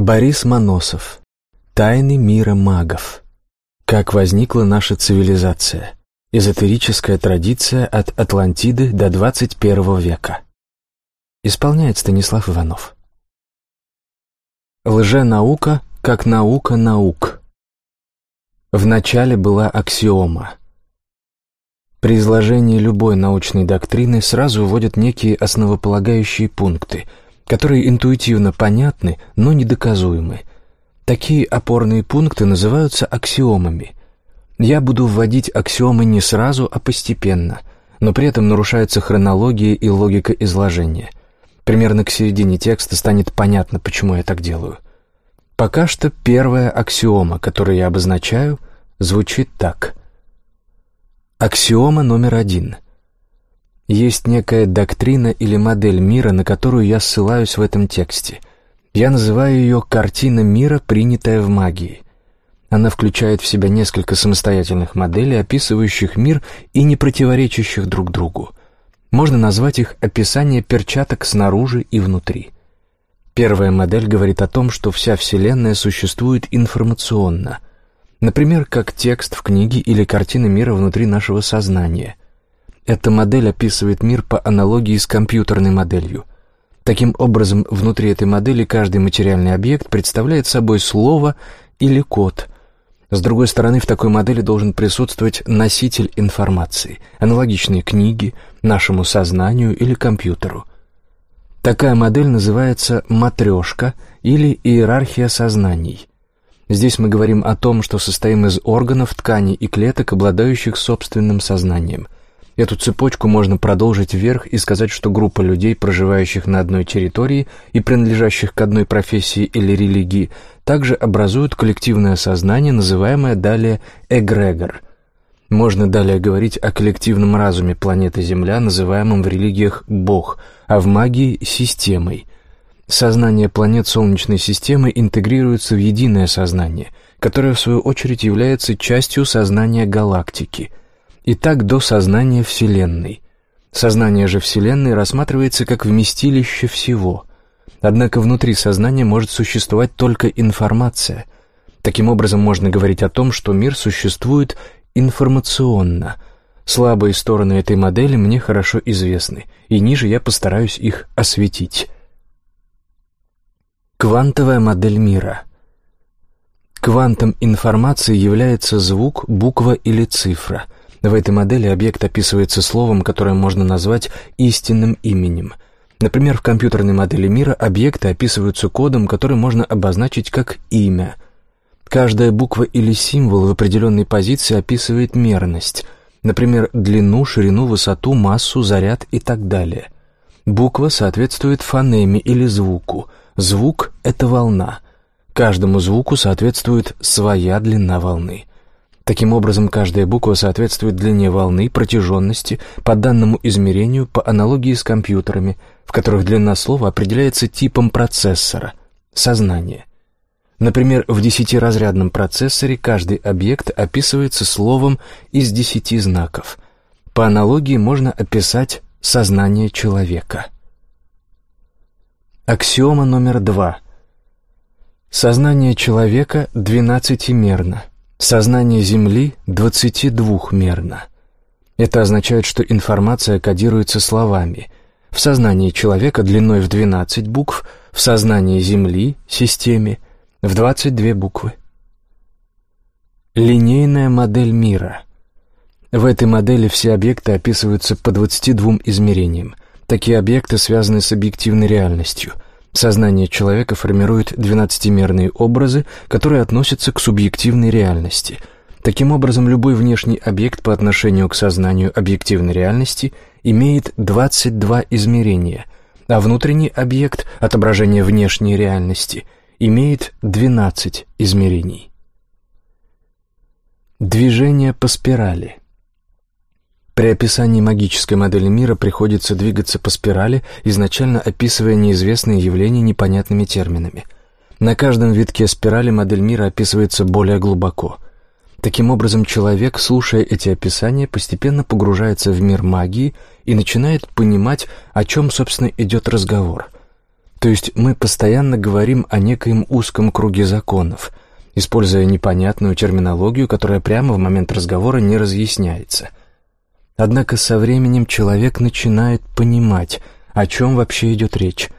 Борис Моносов. Тайны мира магов. Как возникла наша цивилизация. Эзотерическая традиция от Атлантиды до 21 века. Исполняет Станислав Иванов. Лженаука как наука наук. В начале была аксиома. При изложении любой научной доктрины сразу вводят некие основополагающие пункты, которые интуитивно понятны, но недоказуемы. Такие опорные пункты называются аксиомами. Я буду вводить аксиомы не сразу, а постепенно, но при этом нарушается хронология и логика изложения. Примерно к середине текста станет понятно, почему я так делаю. Пока что первая аксиома, которую я обозначаю, звучит так. Аксиома номер один. Есть некая доктрина или модель мира, на которую я ссылаюсь в этом тексте. Я называю ее «картина мира, принятая в магии». Она включает в себя несколько самостоятельных моделей, описывающих мир и не противоречащих друг другу. Можно назвать их описание перчаток снаружи и внутри. Первая модель говорит о том, что вся Вселенная существует информационно – Например, как текст в книге или картина мира внутри нашего сознания. Эта модель описывает мир по аналогии с компьютерной моделью. Таким образом, внутри этой модели каждый материальный объект представляет собой слово или код. С другой стороны, в такой модели должен присутствовать носитель информации, аналогичные книге, нашему сознанию или компьютеру. Такая модель называется матрешка или иерархия сознаний. Здесь мы говорим о том, что состоим из органов, тканей и клеток, обладающих собственным сознанием. Эту цепочку можно продолжить вверх и сказать, что группа людей, проживающих на одной территории и принадлежащих к одной профессии или религии, также образуют коллективное сознание, называемое далее эгрегор. Можно далее говорить о коллективном разуме планеты Земля, называемом в религиях «бог», а в магии – «системой». Сознание планет Солнечной системы интегрируется в единое сознание, которое в свою очередь является частью сознания галактики. И так до сознания Вселенной. Сознание же Вселенной рассматривается как вместилище всего. Однако внутри сознания может существовать только информация. Таким образом можно говорить о том, что мир существует информационно. Слабые стороны этой модели мне хорошо известны, и ниже я постараюсь их осветить. Квантовая модель мира. Квантом информации является звук, буква или цифра. В этой модели объект описывается словом, которое можно назвать истинным именем. Например, в компьютерной модели мира объекты описываются кодом, который можно обозначить как имя. Каждая буква или символ в определенной позиции описывает мерность, например, длину, ширину, высоту, массу, заряд и так далее. Буква соответствует фонеме или звуку – Звук — это волна. Каждому звуку соответствует своя длина волны. Таким образом, каждая буква соответствует длине волны, протяженности, по данному измерению, по аналогии с компьютерами, в которых длина слова определяется типом процессора — сознание. Например, в десятиразрядном процессоре каждый объект описывается словом из десяти знаков. По аналогии можно описать сознание человека — Аксиома номер два. Сознание человека двенадцатимерно, сознание Земли двадцатидвухмерно. Это означает, что информация кодируется словами. В сознании человека длиной в 12 букв, в сознании Земли, системе, в 22 буквы. Линейная модель мира. В этой модели все объекты описываются по 22 измерениям. Такие объекты связаны с объективной реальностью. Сознание человека формирует двенадцатимерные образы, которые относятся к субъективной реальности. Таким образом, любой внешний объект по отношению к сознанию объективной реальности имеет 22 измерения, а внутренний объект, отображение внешней реальности, имеет 12 измерений. Движение по спирали – при описании магической модели мира приходится двигаться по спирали, изначально описывая неизвестные явления непонятными терминами. На каждом витке спирали модель мира описывается более глубоко. Таким образом, человек, слушая эти описания, постепенно погружается в мир магии и начинает понимать, о чем, собственно, идет разговор. То есть мы постоянно говорим о некоем узком круге законов, используя непонятную терминологию, которая прямо в момент разговора не разъясняется. Однако со временем человек начинает понимать, о чем вообще идет речь.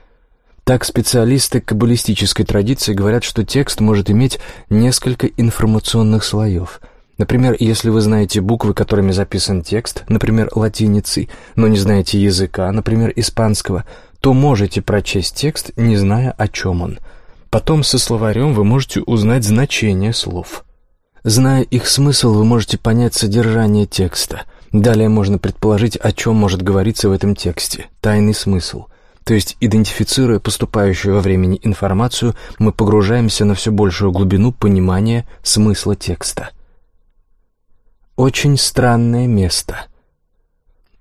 Так специалисты каббалистической традиции говорят, что текст может иметь несколько информационных слоев. Например, если вы знаете буквы, которыми записан текст, например, латиницей, но не знаете языка, например, испанского – то можете прочесть текст, не зная, о чем он. Потом со словарем вы можете узнать значение слов. Зная их смысл, вы можете понять содержание текста. Далее можно предположить, о чем может говориться в этом тексте, тайный смысл. То есть, идентифицируя поступающую во времени информацию, мы погружаемся на все большую глубину понимания смысла текста. Очень странное место.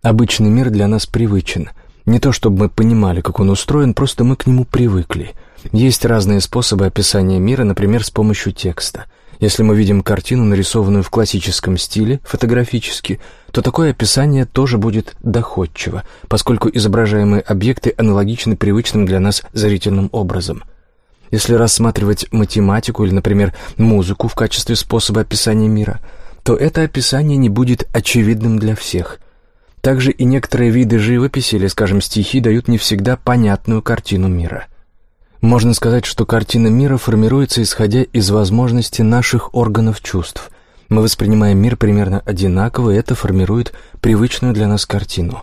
Обычный мир для нас привычен – не то чтобы мы понимали, как он устроен, просто мы к нему привыкли. Есть разные способы описания мира, например, с помощью текста. Если мы видим картину, нарисованную в классическом стиле, фотографически, то такое описание тоже будет доходчиво, поскольку изображаемые объекты аналогичны привычным для нас зрительным образом. Если рассматривать математику или, например, музыку в качестве способа описания мира, то это описание не будет очевидным для всех – также и некоторые виды живописи или, скажем, стихи дают не всегда понятную картину мира. Можно сказать, что картина мира формируется исходя из возможности наших органов чувств. Мы воспринимаем мир примерно одинаково, и это формирует привычную для нас картину.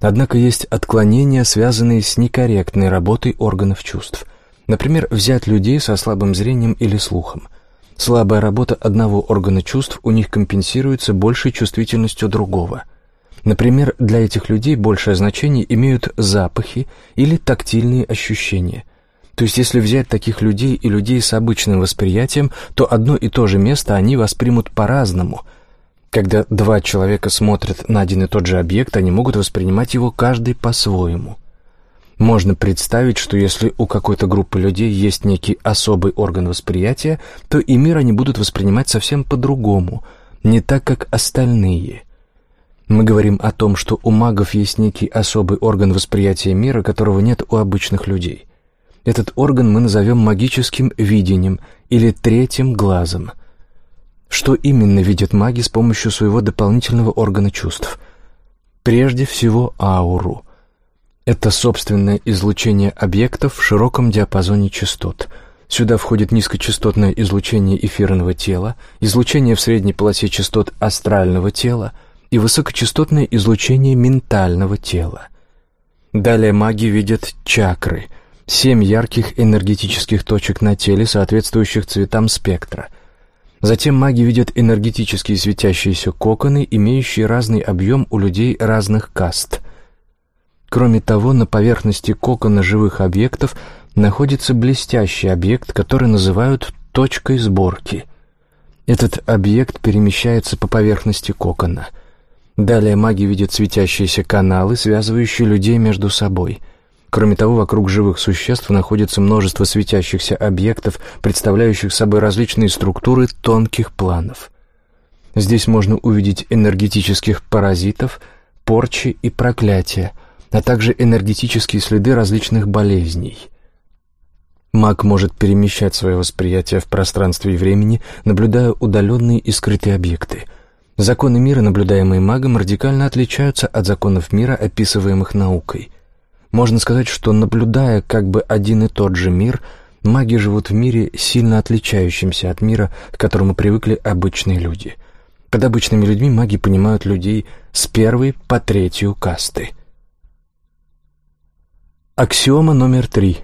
Однако есть отклонения, связанные с некорректной работой органов чувств. Например, взять людей со слабым зрением или слухом. Слабая работа одного органа чувств у них компенсируется большей чувствительностью другого – Например, для этих людей большее значение имеют запахи или тактильные ощущения. То есть если взять таких людей и людей с обычным восприятием, то одно и то же место они воспримут по-разному. Когда два человека смотрят на один и тот же объект, они могут воспринимать его каждый по-своему. Можно представить, что если у какой-то группы людей есть некий особый орган восприятия, то и мир они будут воспринимать совсем по-другому, не так, как остальные – мы говорим о том, что у магов есть некий особый орган восприятия мира, которого нет у обычных людей. Этот орган мы назовем магическим видением или третьим глазом. Что именно видят маги с помощью своего дополнительного органа чувств? Прежде всего ауру. Это собственное излучение объектов в широком диапазоне частот – Сюда входит низкочастотное излучение эфирного тела, излучение в средней полосе частот астрального тела, и высокочастотное излучение ментального тела. Далее маги видят чакры, семь ярких энергетических точек на теле, соответствующих цветам спектра. Затем маги видят энергетические светящиеся коконы, имеющие разный объем у людей разных каст. Кроме того, на поверхности кокона живых объектов находится блестящий объект, который называют точкой сборки. Этот объект перемещается по поверхности кокона – Далее маги видят светящиеся каналы, связывающие людей между собой. Кроме того, вокруг живых существ находится множество светящихся объектов, представляющих собой различные структуры тонких планов. Здесь можно увидеть энергетических паразитов, порчи и проклятия, а также энергетические следы различных болезней. Маг может перемещать свое восприятие в пространстве и времени, наблюдая удаленные и скрытые объекты – Законы мира, наблюдаемые магом, радикально отличаются от законов мира, описываемых наукой. Можно сказать, что, наблюдая как бы один и тот же мир, маги живут в мире, сильно отличающемся от мира, к которому привыкли обычные люди. Под обычными людьми маги понимают людей с первой по третью касты. Аксиома номер три.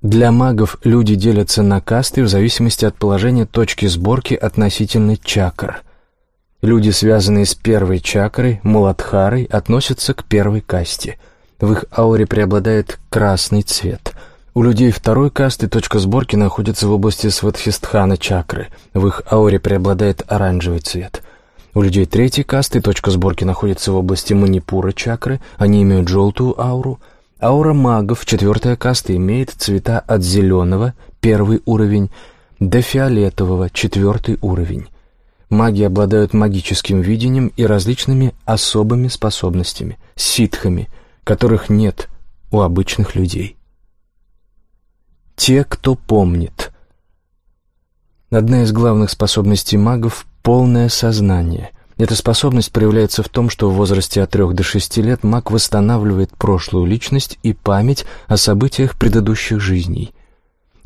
Для магов люди делятся на касты в зависимости от положения точки сборки относительно чакр – Люди, связанные с первой чакрой, Муладхарой, относятся к первой касте. В их ауре преобладает красный цвет. У людей второй касты точка сборки находится в области Сватхистхана чакры. В их ауре преобладает оранжевый цвет. У людей третьей касты точка сборки находится в области Манипура чакры. Они имеют желтую ауру. Аура магов, четвертая каста, имеет цвета от зеленого, первый уровень, до фиолетового, четвертый уровень. Маги обладают магическим видением и различными особыми способностями, ситхами, которых нет у обычных людей. Те, кто помнит. Одна из главных способностей магов — полное сознание. Эта способность проявляется в том, что в возрасте от 3 до 6 лет маг восстанавливает прошлую личность и память о событиях предыдущих жизней.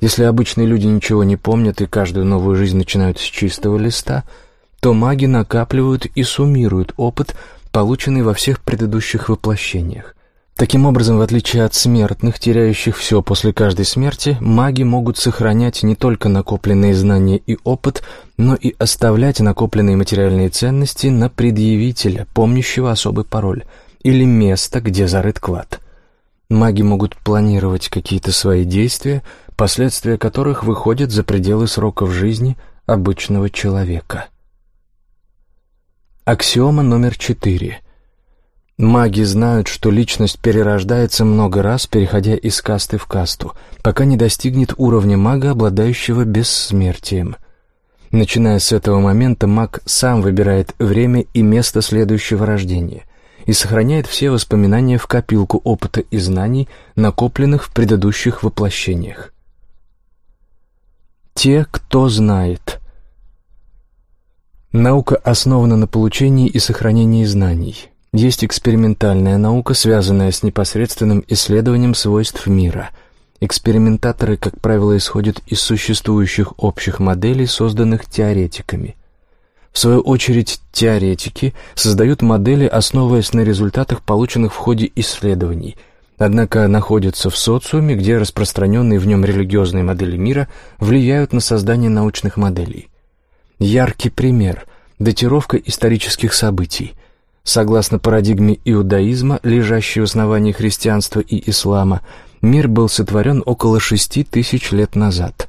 Если обычные люди ничего не помнят и каждую новую жизнь начинают с чистого листа, то маги накапливают и суммируют опыт, полученный во всех предыдущих воплощениях. Таким образом, в отличие от смертных, теряющих все после каждой смерти, маги могут сохранять не только накопленные знания и опыт, но и оставлять накопленные материальные ценности на предъявителя, помнящего особый пароль, или место, где зарыт клад. Маги могут планировать какие-то свои действия, последствия которых выходят за пределы сроков жизни обычного человека. Аксиома номер четыре – Маги знают, что личность перерождается много раз, переходя из касты в касту, пока не достигнет уровня мага, обладающего бессмертием. Начиная с этого момента, маг сам выбирает время и место следующего рождения и сохраняет все воспоминания в копилку опыта и знаний, накопленных в предыдущих воплощениях. Те, кто знает. Наука основана на получении и сохранении знаний – есть экспериментальная наука, связанная с непосредственным исследованием свойств мира. Экспериментаторы, как правило, исходят из существующих общих моделей, созданных теоретиками. В свою очередь, теоретики создают модели, основываясь на результатах, полученных в ходе исследований, однако находятся в социуме, где распространенные в нем религиозные модели мира влияют на создание научных моделей. Яркий пример – датировка исторических событий – Согласно парадигме иудаизма, лежащей в основании христианства и ислама, мир был сотворен около шести тысяч лет назад.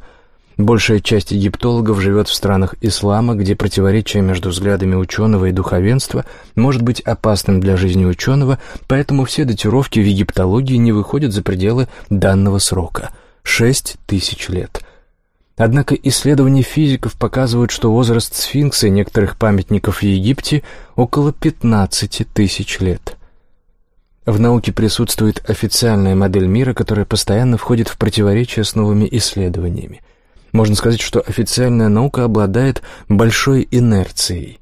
Большая часть египтологов живет в странах ислама, где противоречие между взглядами ученого и духовенства может быть опасным для жизни ученого, поэтому все датировки в египтологии не выходят за пределы данного срока – шесть тысяч лет – Однако исследования физиков показывают, что возраст сфинкса и некоторых памятников в Египте около 15 тысяч лет. В науке присутствует официальная модель мира, которая постоянно входит в противоречие с новыми исследованиями. Можно сказать, что официальная наука обладает большой инерцией.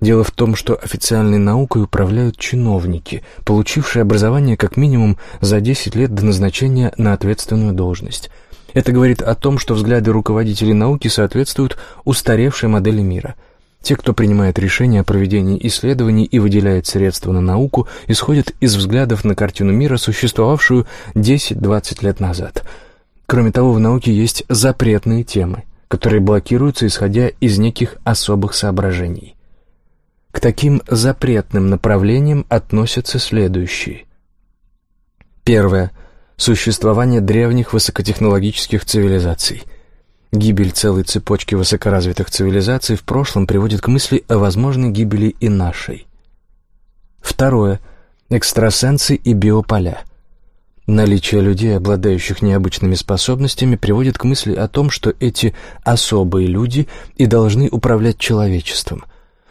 Дело в том, что официальной наукой управляют чиновники, получившие образование как минимум за 10 лет до назначения на ответственную должность – это говорит о том, что взгляды руководителей науки соответствуют устаревшей модели мира. Те, кто принимает решения о проведении исследований и выделяет средства на науку, исходят из взглядов на картину мира, существовавшую 10-20 лет назад. Кроме того, в науке есть запретные темы, которые блокируются, исходя из неких особых соображений. К таким запретным направлениям относятся следующие. Первое – существование древних высокотехнологических цивилизаций. Гибель целой цепочки высокоразвитых цивилизаций в прошлом приводит к мысли о возможной гибели и нашей. Второе. Экстрасенсы и биополя. Наличие людей, обладающих необычными способностями, приводит к мысли о том, что эти особые люди и должны управлять человечеством.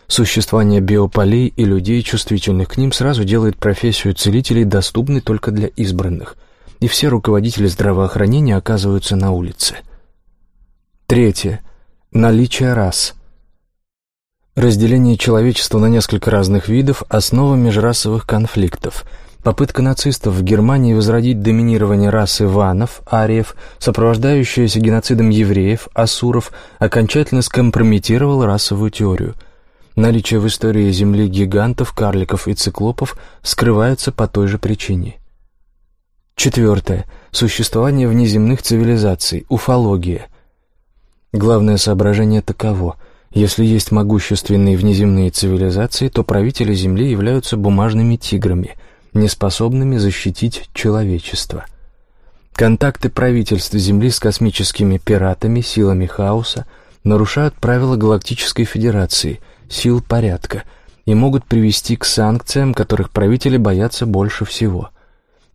Существование биополей и людей, чувствительных к ним, сразу делает профессию целителей доступной только для избранных – и все руководители здравоохранения оказываются на улице. Третье. Наличие рас. Разделение человечества на несколько разных видов – основа межрасовых конфликтов. Попытка нацистов в Германии возродить доминирование расы ванов, ариев, сопровождающаяся геноцидом евреев, асуров, окончательно скомпрометировала расовую теорию. Наличие в истории Земли гигантов, карликов и циклопов скрывается по той же причине. Четвертое. Существование внеземных цивилизаций, уфология. Главное соображение таково. Если есть могущественные внеземные цивилизации, то правители Земли являются бумажными тиграми, неспособными защитить человечество. Контакты правительств Земли с космическими пиратами, силами хаоса, нарушают правила Галактической Федерации, сил порядка, и могут привести к санкциям, которых правители боятся больше всего –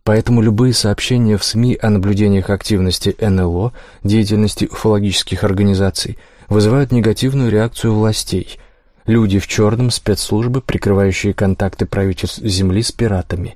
Поэтому любые сообщения в СМИ о наблюдениях активности НЛО, деятельности уфологических организаций, вызывают негативную реакцию властей. Люди в черном, спецслужбы, прикрывающие контакты правительств Земли с пиратами.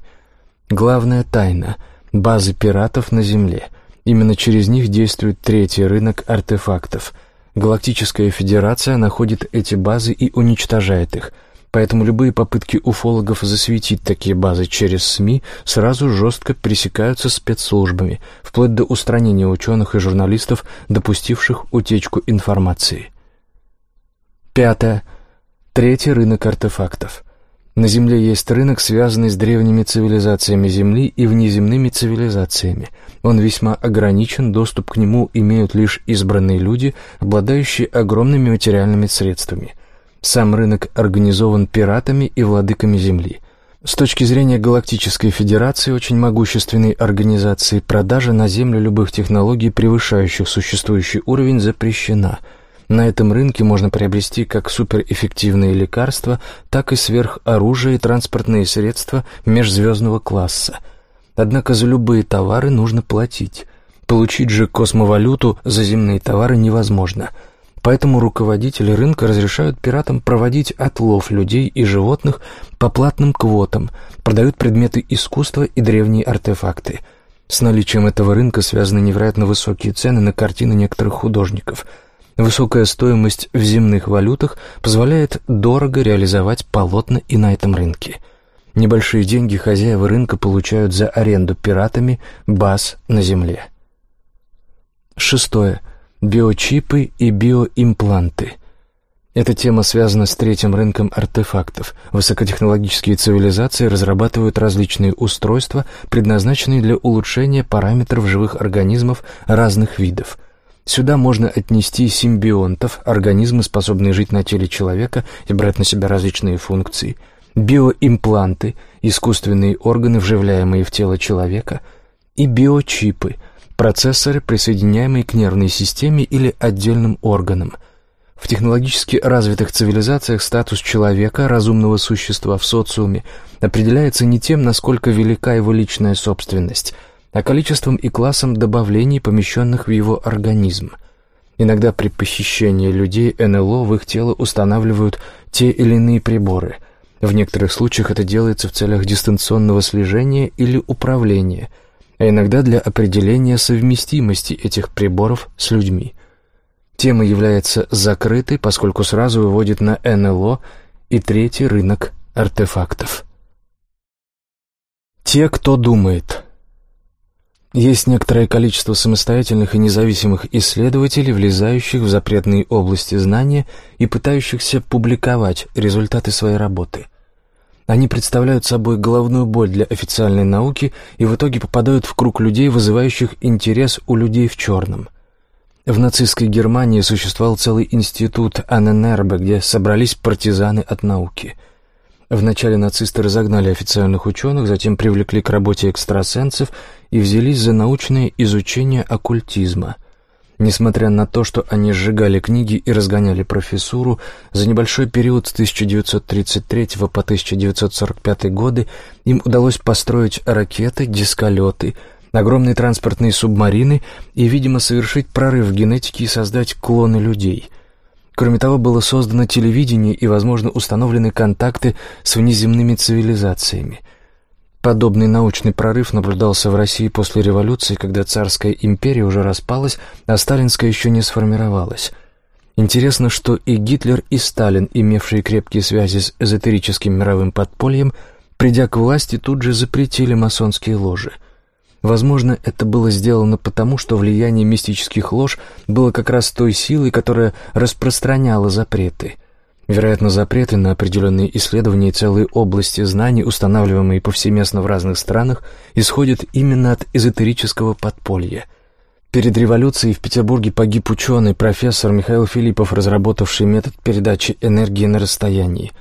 Главная тайна – базы пиратов на Земле. Именно через них действует третий рынок артефактов. Галактическая Федерация находит эти базы и уничтожает их – Поэтому любые попытки уфологов засветить такие базы через СМИ сразу жестко пресекаются спецслужбами, вплоть до устранения ученых и журналистов, допустивших утечку информации. Пятое. Третий рынок артефактов. На Земле есть рынок, связанный с древними цивилизациями Земли и внеземными цивилизациями. Он весьма ограничен, доступ к нему имеют лишь избранные люди, обладающие огромными материальными средствами. Сам рынок организован пиратами и владыками Земли. С точки зрения Галактической Федерации, очень могущественной организации, продажа на Землю любых технологий, превышающих существующий уровень, запрещена. На этом рынке можно приобрести как суперэффективные лекарства, так и сверхоружие и транспортные средства межзвездного класса. Однако за любые товары нужно платить. Получить же космовалюту за земные товары невозможно – Поэтому руководители рынка разрешают пиратам проводить отлов людей и животных по платным квотам, продают предметы искусства и древние артефакты. С наличием этого рынка связаны невероятно высокие цены на картины некоторых художников. Высокая стоимость в земных валютах позволяет дорого реализовать полотна и на этом рынке. Небольшие деньги хозяева рынка получают за аренду пиратами баз на земле. Шестое биочипы и биоимпланты. Эта тема связана с третьим рынком артефактов. Высокотехнологические цивилизации разрабатывают различные устройства, предназначенные для улучшения параметров живых организмов разных видов. Сюда можно отнести симбионтов, организмы, способные жить на теле человека и брать на себя различные функции, биоимпланты, искусственные органы, вживляемые в тело человека, и биочипы – процессоры, присоединяемые к нервной системе или отдельным органам. В технологически развитых цивилизациях статус человека, разумного существа в социуме, определяется не тем, насколько велика его личная собственность, а количеством и классом добавлений, помещенных в его организм. Иногда при похищении людей НЛО в их тело устанавливают те или иные приборы. В некоторых случаях это делается в целях дистанционного слежения или управления – а иногда для определения совместимости этих приборов с людьми. Тема является закрытой, поскольку сразу выводит на НЛО и третий рынок артефактов. Те, кто думает. Есть некоторое количество самостоятельных и независимых исследователей, влезающих в запретные области знания и пытающихся публиковать результаты своей работы – они представляют собой головную боль для официальной науки и в итоге попадают в круг людей, вызывающих интерес у людей в черном. В нацистской Германии существовал целый институт Анненербе, где собрались партизаны от науки. Вначале нацисты разогнали официальных ученых, затем привлекли к работе экстрасенсов и взялись за научное изучение оккультизма – Несмотря на то, что они сжигали книги и разгоняли профессуру, за небольшой период с 1933 по 1945 годы им удалось построить ракеты, дисколеты, огромные транспортные субмарины и, видимо, совершить прорыв в генетике и создать клоны людей. Кроме того, было создано телевидение и, возможно, установлены контакты с внеземными цивилизациями – Подобный научный прорыв наблюдался в России после революции, когда царская империя уже распалась, а сталинская еще не сформировалась. Интересно, что и Гитлер, и Сталин, имевшие крепкие связи с эзотерическим мировым подпольем, придя к власти, тут же запретили масонские ложи. Возможно, это было сделано потому, что влияние мистических лож было как раз той силой, которая распространяла запреты – Вероятно, запреты на определенные исследования и целые области знаний, устанавливаемые повсеместно в разных странах, исходят именно от эзотерического подполья. Перед революцией в Петербурге погиб ученый, профессор Михаил Филиппов, разработавший метод передачи энергии на расстоянии.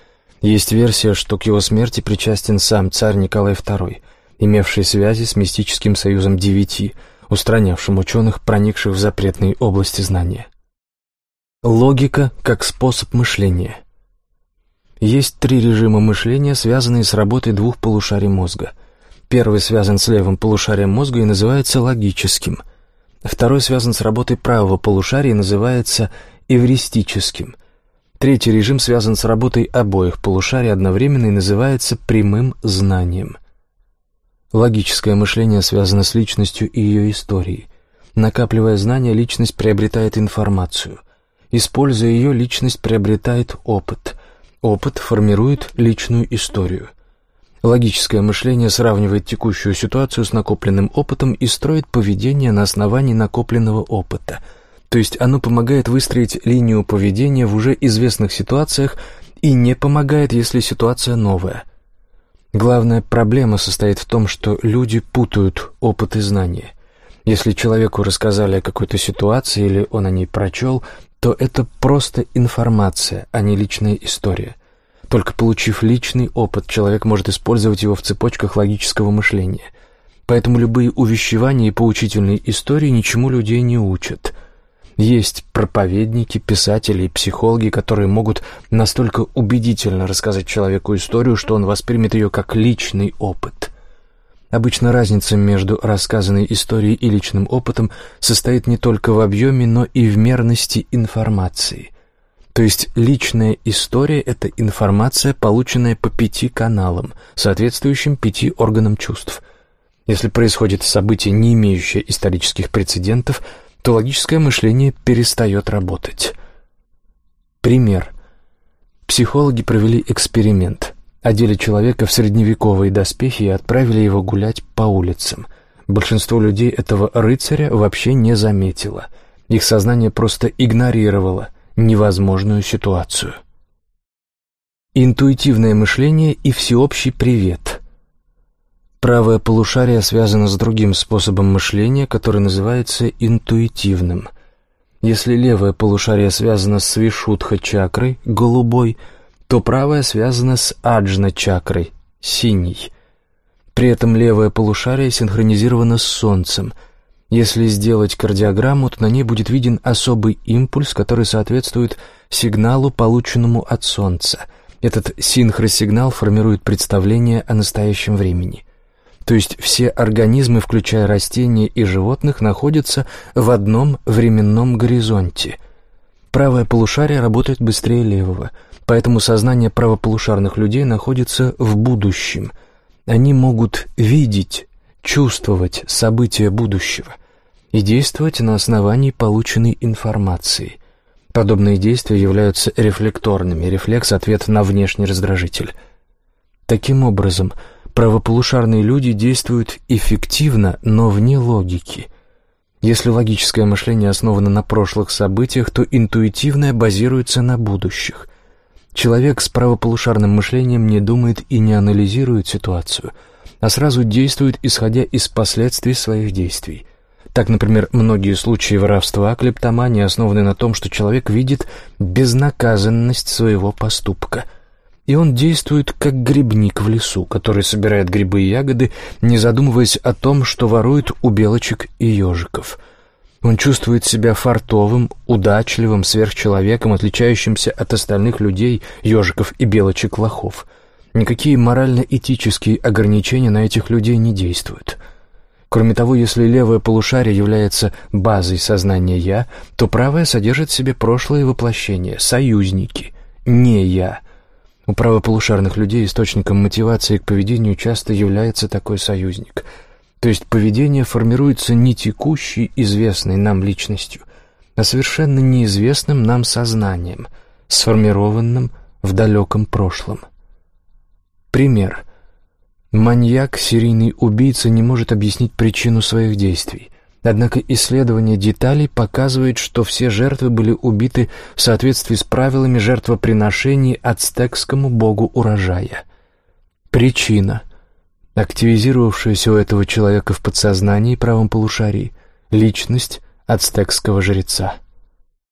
Есть версия, что к его смерти причастен сам царь Николай II, имевший связи с мистическим союзом девяти, устранявшим ученых, проникших в запретные области знания. Логика как способ мышления. Есть три режима мышления, связанные с работой двух полушарий мозга. Первый связан с левым полушарием мозга и называется логическим. Второй связан с работой правого полушария и называется эвристическим. Третий режим связан с работой обоих полушарий одновременно и называется прямым знанием. Логическое мышление связано с личностью и ее историей – Накапливая знания, личность приобретает информацию. Используя ее, личность приобретает опыт. Опыт формирует личную историю. Логическое мышление сравнивает текущую ситуацию с накопленным опытом и строит поведение на основании накопленного опыта. То есть оно помогает выстроить линию поведения в уже известных ситуациях и не помогает, если ситуация новая. Главная проблема состоит в том, что люди путают опыт и знания. Если человеку рассказали о какой-то ситуации или он о ней прочел, то это просто информация, а не личная история. Только получив личный опыт, человек может использовать его в цепочках логического мышления. Поэтому любые увещевания и поучительные истории ничему людей не учат. Есть проповедники, писатели и психологи, которые могут настолько убедительно рассказать человеку историю, что он воспримет ее как личный опыт. Обычно разница между рассказанной историей и личным опытом состоит не только в объеме, но и в мерности информации. То есть личная история – это информация, полученная по пяти каналам, соответствующим пяти органам чувств. Если происходит событие, не имеющее исторических прецедентов, то логическое мышление перестает работать. Пример. Психологи провели эксперимент – одели человека в средневековые доспехи и отправили его гулять по улицам. Большинство людей этого рыцаря вообще не заметило. Их сознание просто игнорировало невозможную ситуацию. Интуитивное мышление и всеобщий привет. Правое полушарие связано с другим способом мышления, который называется интуитивным. Если левое полушарие связано с вишудха-чакрой, голубой – то правая связана с аджна-чакрой, синий. При этом левое полушарие синхронизировано с Солнцем. Если сделать кардиограмму, то на ней будет виден особый импульс, который соответствует сигналу, полученному от Солнца. Этот синхросигнал формирует представление о настоящем времени. То есть все организмы, включая растения и животных, находятся в одном временном горизонте. Правое полушарие работает быстрее левого – Поэтому сознание правополушарных людей находится в будущем. Они могут видеть, чувствовать события будущего и действовать на основании полученной информации. Подобные действия являются рефлекторными, рефлекс – ответ на внешний раздражитель. Таким образом, правополушарные люди действуют эффективно, но вне логики – если логическое мышление основано на прошлых событиях, то интуитивное базируется на будущих. Человек с правополушарным мышлением не думает и не анализирует ситуацию, а сразу действует, исходя из последствий своих действий. Так, например, многие случаи воровства, клептомании основаны на том, что человек видит безнаказанность своего поступка. И он действует как грибник в лесу, который собирает грибы и ягоды, не задумываясь о том, что ворует у белочек и ежиков – он чувствует себя фартовым, удачливым, сверхчеловеком, отличающимся от остальных людей, ежиков и белочек-лохов. Никакие морально-этические ограничения на этих людей не действуют. Кроме того, если левое полушарие является базой сознания «я», то правое содержит в себе прошлое воплощение, союзники, не «я». У правополушарных людей источником мотивации к поведению часто является такой союзник – то есть поведение формируется не текущей, известной нам личностью, а совершенно неизвестным нам сознанием, сформированным в далеком прошлом. Пример. Маньяк, серийный убийца не может объяснить причину своих действий. Однако исследование деталей показывает, что все жертвы были убиты в соответствии с правилами жертвоприношений ацтекскому богу урожая. Причина активизировавшаяся у этого человека в подсознании правом полушарии личность ацтекского жреца.